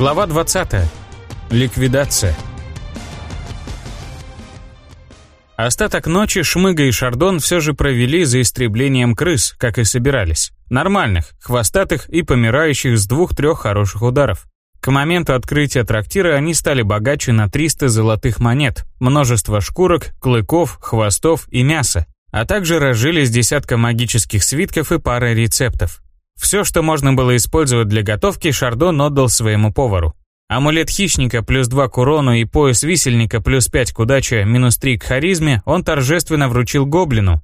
Глава 20. Ликвидация. Остаток ночи Шмыга и Шардон все же провели за истреблением крыс, как и собирались. Нормальных, хвостатых и помирающих с двух-трех хороших ударов. К моменту открытия трактира они стали богаче на 300 золотых монет, множество шкурок, клыков, хвостов и мяса, а также разжились десятка магических свитков и пара рецептов. Все, что можно было использовать для готовки, Шардон отдал своему повару. Амулет хищника плюс 2 к урону и пояс висельника плюс 5 к удаче минус 3 к харизме он торжественно вручил гоблину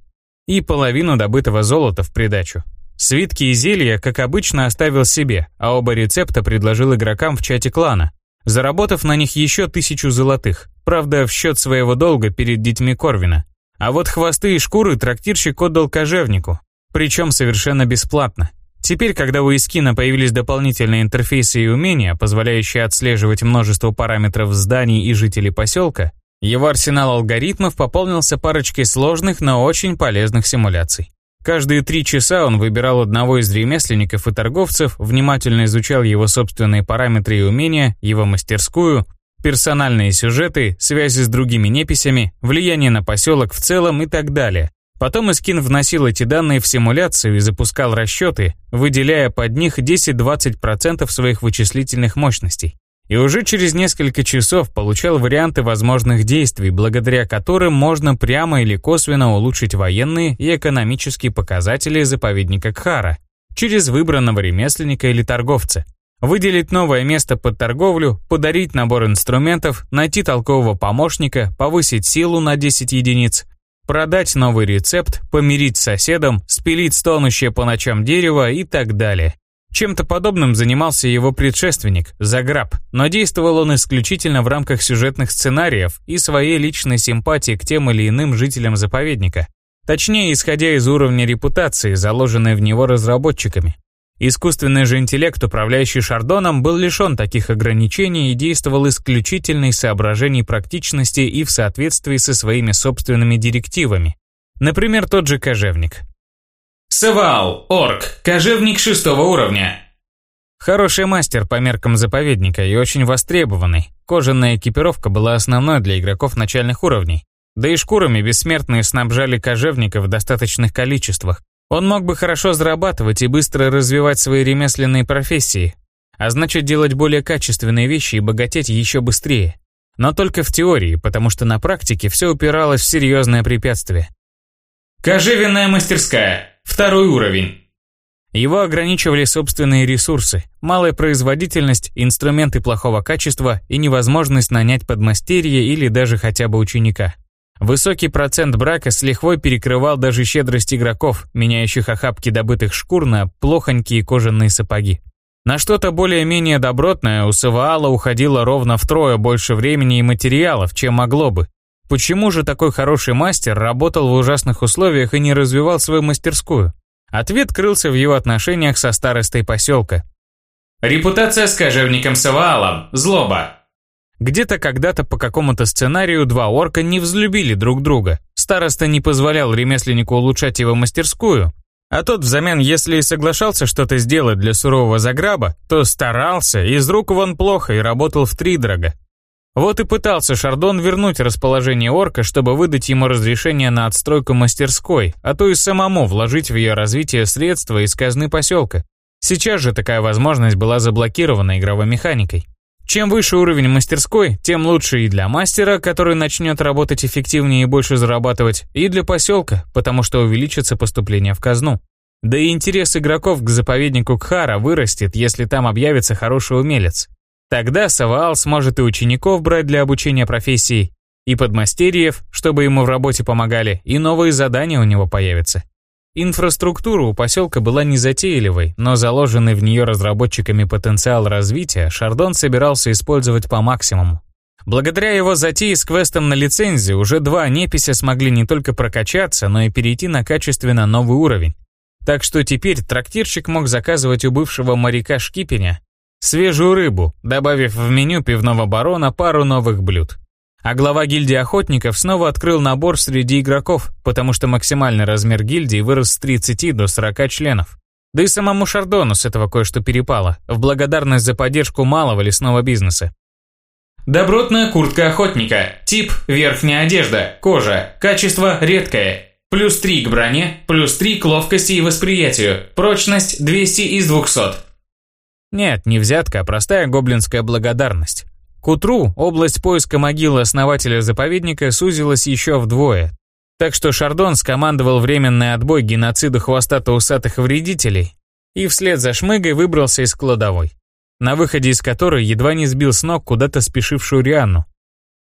и половину добытого золота в придачу. Свитки и зелья, как обычно, оставил себе, а оба рецепта предложил игрокам в чате клана, заработав на них еще тысячу золотых, правда, в счет своего долга перед детьми Корвина. А вот хвосты и шкуры трактирщик отдал кожевнику, причем совершенно бесплатно. Теперь, когда у Искина появились дополнительные интерфейсы и умения, позволяющие отслеживать множество параметров зданий и жителей поселка, его арсенал алгоритмов пополнился парочкой сложных, но очень полезных симуляций. Каждые три часа он выбирал одного из ремесленников и торговцев, внимательно изучал его собственные параметры и умения, его мастерскую, персональные сюжеты, связи с другими неписями, влияние на поселок в целом и так далее, Потом Искин вносил эти данные в симуляцию и запускал расчеты, выделяя под них 10-20% своих вычислительных мощностей. И уже через несколько часов получал варианты возможных действий, благодаря которым можно прямо или косвенно улучшить военные и экономические показатели заповедника Кхара через выбранного ремесленника или торговца. Выделить новое место под торговлю, подарить набор инструментов, найти толкового помощника, повысить силу на 10 единиц, продать новый рецепт, помирить с соседом, спилить стонущее по ночам дерево и так далее. Чем-то подобным занимался его предшественник, Заграб, но действовал он исключительно в рамках сюжетных сценариев и своей личной симпатии к тем или иным жителям заповедника. Точнее, исходя из уровня репутации, заложенной в него разработчиками. Искусственный же интеллект, управляющий Шардоном, был лишен таких ограничений и действовал исключительно из соображений практичности и в соответствии со своими собственными директивами. Например, тот же кожевник. Савал, орк, кожевник шестого уровня. Хороший мастер по меркам заповедника и очень востребованный. Кожаная экипировка была основной для игроков начальных уровней. Да и шкурами бессмертные снабжали кожевника в достаточных количествах. Он мог бы хорошо зарабатывать и быстро развивать свои ремесленные профессии, а значит делать более качественные вещи и богатеть еще быстрее. Но только в теории, потому что на практике все упиралось в серьезное препятствие. Кожевенная мастерская. Второй уровень. Его ограничивали собственные ресурсы, малая производительность, инструменты плохого качества и невозможность нанять подмастерье или даже хотя бы ученика. Высокий процент брака с лихвой перекрывал даже щедрость игроков, меняющих охапки добытых шкур на плохонькие кожаные сапоги. На что-то более-менее добротное у Саваала уходило ровно втрое больше времени и материалов, чем могло бы. Почему же такой хороший мастер работал в ужасных условиях и не развивал свою мастерскую? Ответ крылся в его отношениях со старостой поселка. Репутация с кожевником Саваалом. Злоба. Где-то когда-то по какому-то сценарию два орка не взлюбили друг друга. Староста не позволял ремесленнику улучшать его мастерскую, а тот взамен, если и соглашался что-то сделать для сурового заграба, то старался, из рук вон плохо и работал втридорога. Вот и пытался Шардон вернуть расположение орка, чтобы выдать ему разрешение на отстройку мастерской, а то и самому вложить в ее развитие средства из казны поселка. Сейчас же такая возможность была заблокирована игровой механикой. Чем выше уровень мастерской, тем лучше и для мастера, который начнет работать эффективнее и больше зарабатывать, и для поселка, потому что увеличится поступление в казну. Да и интерес игроков к заповеднику Кхара вырастет, если там объявится хороший умелец. Тогда Саваал сможет и учеников брать для обучения профессии, и подмастерьев, чтобы ему в работе помогали, и новые задания у него появятся. Инфраструктура у поселка была незатейливой, но заложенный в нее разработчиками потенциал развития Шардон собирался использовать по максимуму. Благодаря его затее с квестом на лицензию уже два непися смогли не только прокачаться, но и перейти на качественно новый уровень. Так что теперь трактирщик мог заказывать у бывшего моряка Шкипеня свежую рыбу, добавив в меню пивного барона пару новых блюд. А глава гильдии охотников снова открыл набор среди игроков, потому что максимальный размер гильдии вырос с 30 до 40 членов. Да и самому Шардону с этого кое-что перепало, в благодарность за поддержку малого лесного бизнеса. Добротная куртка охотника. Тип – верхняя одежда, кожа. Качество – редкое. Плюс 3 к броне, плюс 3 к ловкости и восприятию. Прочность 200 из 200. Нет, не взятка, а простая гоблинская благодарность. К утру область поиска могилы основателя заповедника сузилась еще вдвое. Так что Шардон скомандовал временный отбой геноциду хвостато-усатых вредителей и вслед за Шмыгой выбрался из кладовой, на выходе из которой едва не сбил с ног куда-то спешившую Рианну.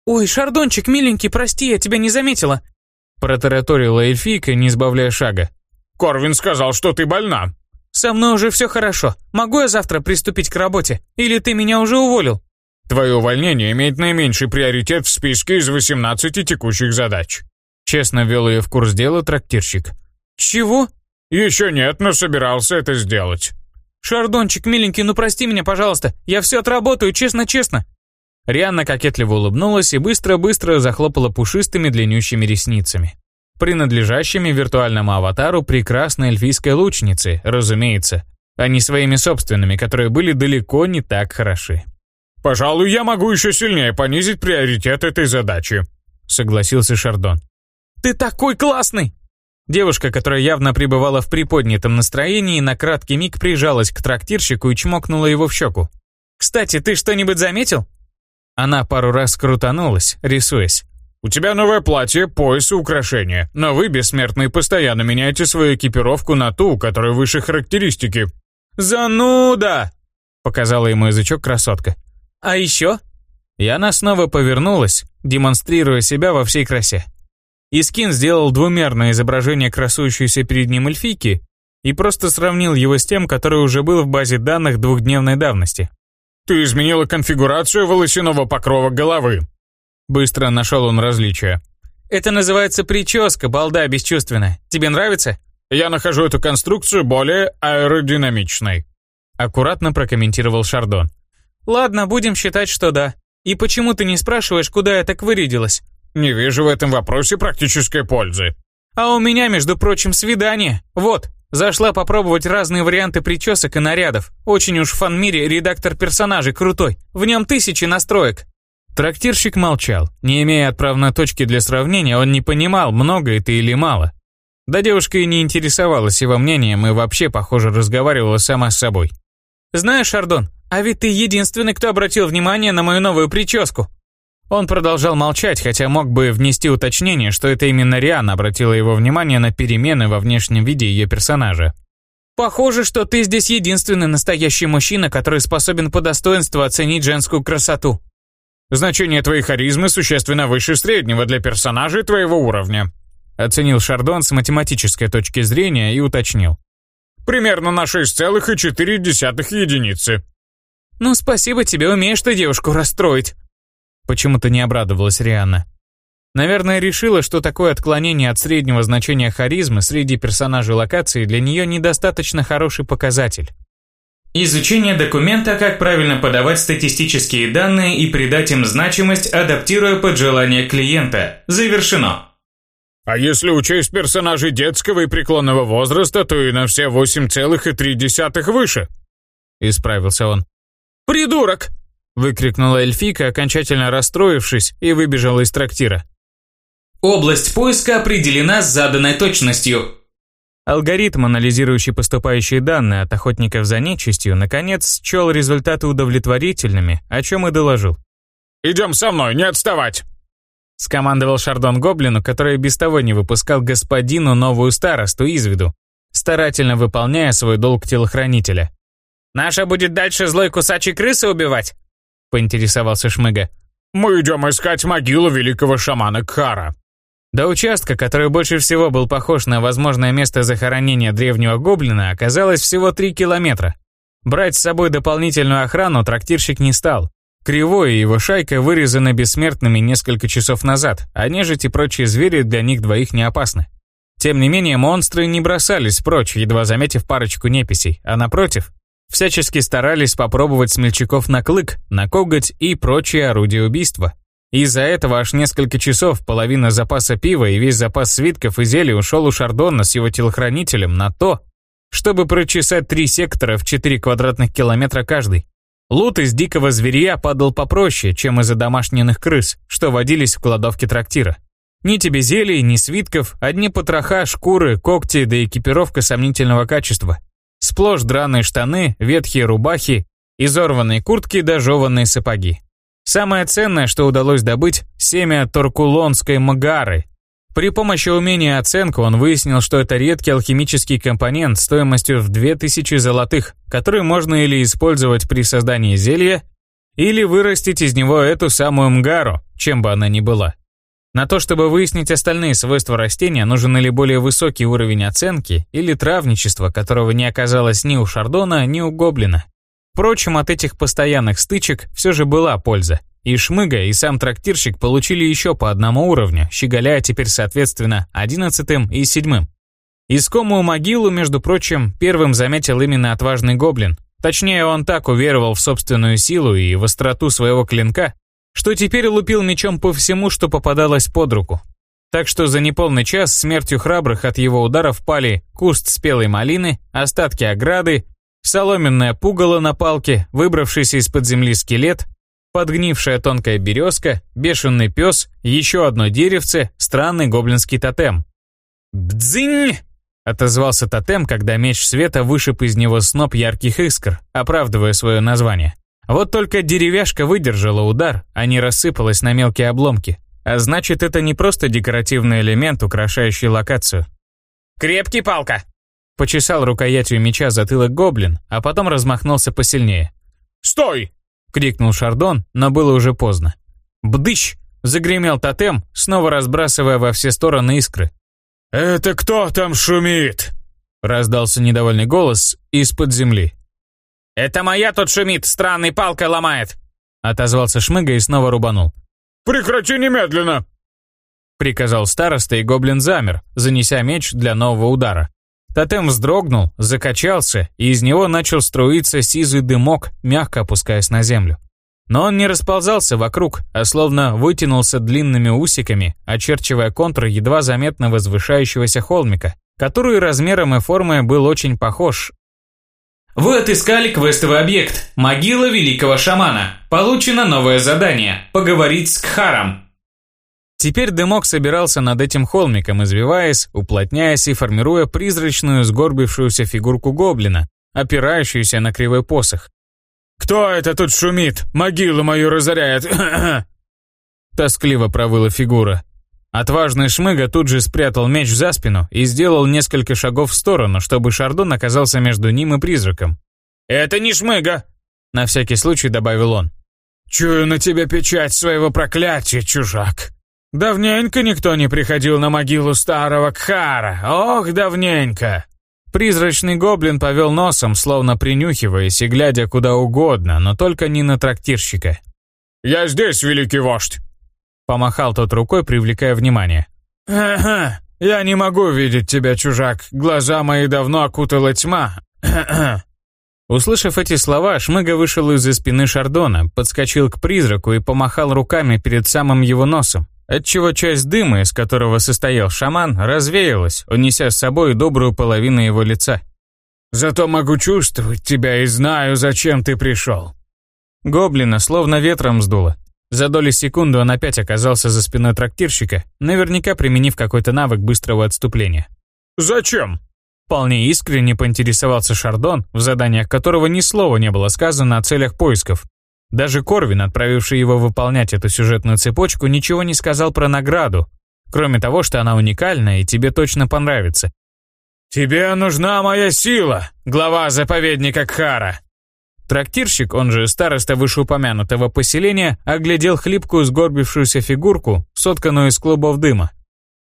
«Ой, Шардончик, миленький, прости, я тебя не заметила!» Протараторила эльфийка, не сбавляя шага. «Корвин сказал, что ты больна!» «Со мной уже все хорошо. Могу я завтра приступить к работе? Или ты меня уже уволил?» «Твое увольнение имеет наименьший приоритет в списке из 18 текущих задач». Честно ввел ее в курс дела трактирщик. «Чего?» «Еще нет, но собирался это сделать». «Шардончик, миленький, ну прости меня, пожалуйста. Я все отработаю, честно-честно». Рианна кокетливо улыбнулась и быстро-быстро захлопала пушистыми длиннющими ресницами принадлежащими виртуальному аватару прекрасной эльфийской лучницы, разумеется, а не своими собственными, которые были далеко не так хороши. «Пожалуй, я могу еще сильнее понизить приоритет этой задачи», — согласился Шардон. «Ты такой классный!» Девушка, которая явно пребывала в приподнятом настроении, на краткий миг прижалась к трактирщику и чмокнула его в щеку. «Кстати, ты что-нибудь заметил?» Она пару раз крутанулась, рисуясь. У тебя новое платье, пояс и украшения, но вы, бессмертные, постоянно меняете свою экипировку на ту, у которой выше характеристики». «Зануда!» — показала ему язычок красотка. «А еще?» И она снова повернулась, демонстрируя себя во всей красе. Искин сделал двумерное изображение красующейся перед ним эльфийки и просто сравнил его с тем, который уже был в базе данных двухдневной давности. «Ты изменила конфигурацию волосяного покрова головы», Быстро нашел он различия. «Это называется прическа, балда бесчувственная. Тебе нравится?» «Я нахожу эту конструкцию более аэродинамичной», аккуратно прокомментировал Шардон. «Ладно, будем считать, что да. И почему ты не спрашиваешь, куда я так вырядилась?» «Не вижу в этом вопросе практической пользы». «А у меня, между прочим, свидание. Вот, зашла попробовать разные варианты причесок и нарядов. Очень уж в фан-мире редактор персонажей крутой. В нем тысячи настроек. Трактирщик молчал. Не имея отправной точки для сравнения, он не понимал, много это или мало. Да девушка и не интересовалась его мнением и вообще, похоже, разговаривала сама с собой. «Знаешь, Ардон, а ведь ты единственный, кто обратил внимание на мою новую прическу». Он продолжал молчать, хотя мог бы внести уточнение, что это именно Риана обратила его внимание на перемены во внешнем виде ее персонажа. «Похоже, что ты здесь единственный настоящий мужчина, который способен по достоинству оценить женскую красоту», Значение твоей харизмы существенно выше среднего для персонажей твоего уровня», оценил Шардон с математической точки зрения и уточнил. «Примерно на 6,4 единицы». «Ну, спасибо тебе, умеешь ты девушку расстроить». Почему-то не обрадовалась Риана. Наверное, решила, что такое отклонение от среднего значения харизмы среди персонажей локации для нее недостаточно хороший показатель. Изучение документа, как правильно подавать статистические данные и придать им значимость, адаптируя под желание клиента. Завершено. А если учесть персонажей детского и преклонного возраста, то и на все 8,3 выше. Исправился он. «Придурок!» Выкрикнула эльфика, окончательно расстроившись, и выбежала из трактира. Область поиска определена с заданной точностью. Алгоритм, анализирующий поступающие данные от охотников за нечистью, наконец счел результаты удовлетворительными, о чем и доложил. «Идем со мной, не отставать!» Скомандовал Шардон Гоблину, который без того не выпускал господину новую старосту из виду, старательно выполняя свой долг телохранителя. «Наша будет дальше злой кусачей крысы убивать?» поинтересовался Шмыга. «Мы идем искать могилу великого шамана Кхара», до участка, который больше всего был похож на возможное место захоронения древнего гоблина, оказалось всего 3 километра. Брать с собой дополнительную охрану трактирщик не стал. Кривой и его шайка вырезаны бессмертными несколько часов назад, а нежить и прочие звери для них двоих не опасны. Тем не менее, монстры не бросались прочь, едва заметив парочку неписей, а напротив, всячески старались попробовать смельчаков на клык, на коготь и прочие орудия убийства. Из-за этого аж несколько часов половина запаса пива и весь запас свитков и зелий ушел у Шардона с его телохранителем на то, чтобы прочесать три сектора в 4 квадратных километра каждый. Лут из дикого зверя падал попроще, чем из-за домашних крыс, что водились в кладовке трактира. Ни тебе зелий, ни свитков, одни потроха, шкуры, когти да экипировка сомнительного качества. Сплошь драные штаны, ветхие рубахи, изорванные куртки да жеванные сапоги. Самое ценное, что удалось добыть – семя торкулонской магары. При помощи умения оценку он выяснил, что это редкий алхимический компонент стоимостью в 2000 золотых, который можно или использовать при создании зелья, или вырастить из него эту самую мгару, чем бы она ни была. На то, чтобы выяснить остальные свойства растения, нужен или более высокий уровень оценки, или травничество, которого не оказалось ни у Шардона, ни у Гоблина. Впрочем, от этих постоянных стычек все же была польза. И Шмыга, и сам трактирщик получили еще по одному уровню, щеголяя теперь соответственно одиннадцатым и седьмым. Искомую могилу, между прочим, первым заметил именно отважный гоблин. Точнее, он так уверовал в собственную силу и в остроту своего клинка, что теперь лупил мечом по всему, что попадалось под руку. Так что за неполный час смертью храбрых от его ударов пали куст спелой малины, остатки ограды, соломенное пугало на палке, выбравшийся из-под земли скелет, подгнившая тонкая березка, бешеный пес, еще одно деревце, странный гоблинский тотем. «Бдзинь!» — отозвался тотем, когда меч света вышиб из него сноп ярких искр, оправдывая свое название. Вот только деревяшка выдержала удар, а не рассыпалась на мелкие обломки. А значит, это не просто декоративный элемент, украшающий локацию. «Крепкий палка!» Почесал рукоятью меча затылок гоблин, а потом размахнулся посильнее. «Стой!» — крикнул Шардон, но было уже поздно. «Бдыщ!» — загремел тотем, снова разбрасывая во все стороны искры. «Это кто там шумит?» — раздался недовольный голос из-под земли. «Это моя тут шумит, странный палкой ломает!» Отозвался Шмыга и снова рубанул. «Прекрати немедленно!» Приказал староста, и гоблин замер, занеся меч для нового удара. Тотем вздрогнул, закачался, и из него начал струиться сизый дымок, мягко опускаясь на землю. Но он не расползался вокруг, а словно вытянулся длинными усиками, очерчивая контур едва заметно возвышающегося холмика, который размером и формой был очень похож, вы отыскали квестовый объект «Могила великого шамана». Получено новое задание «Поговорить с Кхаром». Теперь дымок собирался над этим холмиком, извиваясь, уплотняясь и формируя призрачную сгорбившуюся фигурку гоблина, опирающуюся на кривой посох. «Кто это тут шумит? Могилу мою разоряет!» Тоскливо провыла фигура. Отважный Шмыга тут же спрятал меч за спину и сделал несколько шагов в сторону, чтобы Шардон оказался между ним и призраком. «Это не Шмыга!» На всякий случай добавил он. «Чую на тебе печать своего проклятия, чужак. Давненько никто не приходил на могилу старого Кхара. Ох, давненько!» Призрачный гоблин повел носом, словно принюхиваясь и глядя куда угодно, но только не на трактирщика. «Я здесь, великий вождь!» Помахал тот рукой, привлекая внимание. «Ага, я не могу видеть тебя, чужак. Глаза мои давно окутала тьма. Услышав эти слова, Шмыга вышел из-за спины Шардона, подскочил к призраку и помахал руками перед самым его носом, отчего часть дыма, из которого состоял шаман, развеялась, унеся с собой добрую половину его лица. «Зато могу чувствовать тебя и знаю, зачем ты пришел». Гоблина словно ветром сдуло. За доли секунды он опять оказался за спиной трактирщика, наверняка применив какой-то навык быстрого отступления. «Зачем?» Вполне искренне поинтересовался Шардон, в заданиях которого ни слова не было сказано о целях поисков. Даже Корвин, отправивший его выполнять эту сюжетную цепочку, ничего не сказал про награду, кроме того, что она уникальна и тебе точно понравится. «Тебе нужна моя сила, глава заповедника Кхара», Трактирщик, он же староста вышеупомянутого поселения, оглядел хлипкую сгорбившуюся фигурку, сотканную из клубов дыма.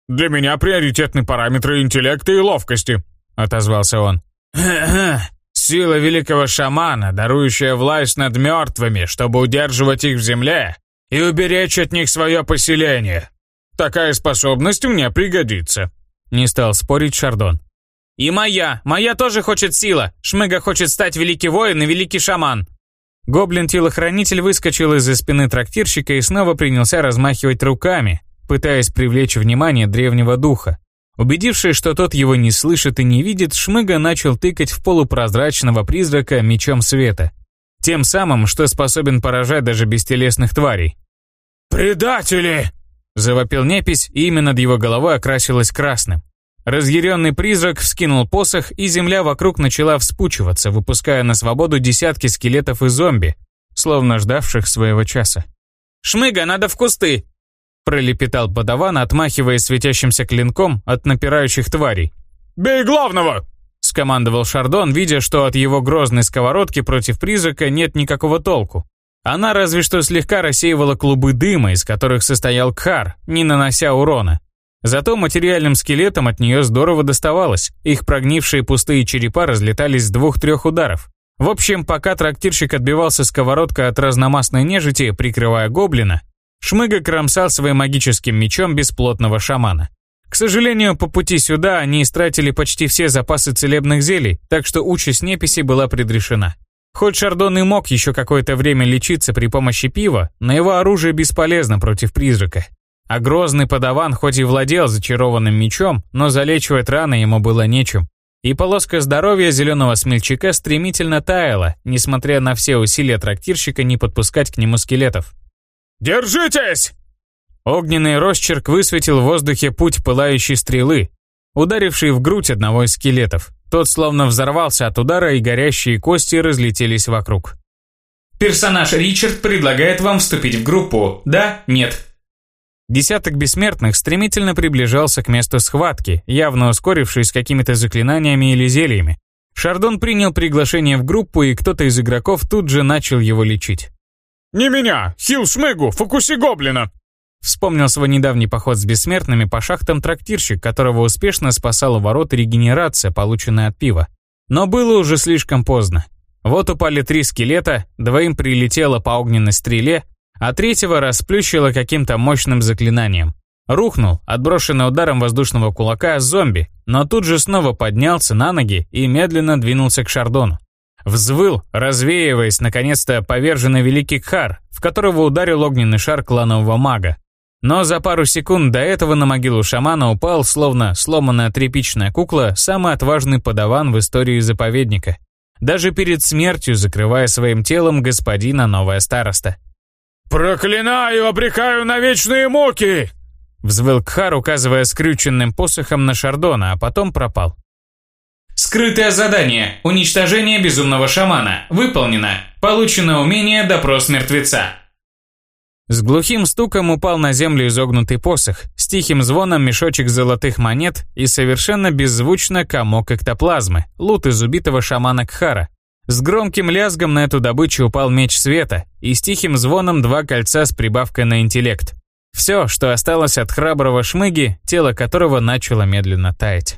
«Для меня приоритетны параметры интеллекта и ловкости», — отозвался он. Сила великого шамана, дарующая власть над мертвыми, чтобы удерживать их в земле и уберечь от них свое поселение. Такая способность мне пригодится», — не стал спорить Шардон. «И моя! Моя тоже хочет сила! Шмыга хочет стать великий воин и великий шаман!» Гоблин-телохранитель выскочил из-за спины трактирщика и снова принялся размахивать руками, пытаясь привлечь внимание древнего духа. Убедившись, что тот его не слышит и не видит, Шмыга начал тыкать в полупрозрачного призрака мечом света. Тем самым, что способен поражать даже бестелесных тварей. «Предатели!» – завопил непись, и имя над его головой окрасилось красным. Разъяренный призрак вскинул посох, и земля вокруг начала вспучиваться, выпуская на свободу десятки скелетов и зомби, словно ждавших своего часа. «Шмыга, надо в кусты!» Пролепетал подаван, отмахивая светящимся клинком от напирающих тварей. «Бей главного!» скомандовал Шардон, видя, что от его грозной сковородки против призрака нет никакого толку. Она разве что слегка рассеивала клубы дыма, из которых состоял Кхар, не нанося урона. Зато материальным скелетам от нее здорово доставалось, их прогнившие пустые черепа разлетались с двух-трех ударов. В общем, пока трактирщик отбивался сковородкой от разномастной нежити, прикрывая гоблина, Шмыга кромсал своим магическим мечом бесплотного шамана. К сожалению, по пути сюда они истратили почти все запасы целебных зелий, так что участь неписи была предрешена. Хоть Шардон и мог еще какое-то время лечиться при помощи пива, но его оружие бесполезно против призрака. А грозный подаван хоть и владел зачарованным мечом, но залечивать раны ему было нечем. И полоска здоровья зеленого смельчака стремительно таяла, несмотря на все усилия трактирщика не подпускать к нему скелетов. «Держитесь!» Огненный росчерк высветил в воздухе путь пылающей стрелы, ударившей в грудь одного из скелетов. Тот словно взорвался от удара, и горящие кости разлетелись вокруг. Персонаж Ричард предлагает вам вступить в группу. Да? Нет? Десяток бессмертных стремительно приближался к месту схватки, явно ускорившись какими-то заклинаниями или зельями. Шардон принял приглашение в группу, и кто-то из игроков тут же начал его лечить. «Не меня! Хил Шмегу! Фокуси Гоблина!» Вспомнил свой недавний поход с бессмертными по шахтам трактирщик, которого успешно спасал у ворот регенерация, полученная от пива. Но было уже слишком поздно. Вот упали три скелета, двоим прилетело по огненной стреле, а третьего расплющило каким-то мощным заклинанием. Рухнул, отброшенный ударом воздушного кулака, зомби, но тут же снова поднялся на ноги и медленно двинулся к Шардону. Взвыл, развеиваясь, наконец-то поверженный великий Кхар, в которого ударил огненный шар кланового мага. Но за пару секунд до этого на могилу шамана упал, словно сломанная тряпичная кукла, самый отважный подаван в истории заповедника. Даже перед смертью закрывая своим телом господина новая староста. «Проклинаю, обрекаю на вечные муки!» Взвыл Кхар, указывая скрюченным посохом на Шардона, а потом пропал. Скрытое задание. Уничтожение безумного шамана. Выполнено. Получено умение «Допрос мертвеца». С глухим стуком упал на землю изогнутый посох, с тихим звоном мешочек золотых монет и совершенно беззвучно комок эктоплазмы, лут из убитого шамана Кхара. С громким лязгом на эту добычу упал меч света и с тихим звоном два кольца с прибавкой на интеллект. Все, что осталось от храброго шмыги, тело которого начало медленно таять.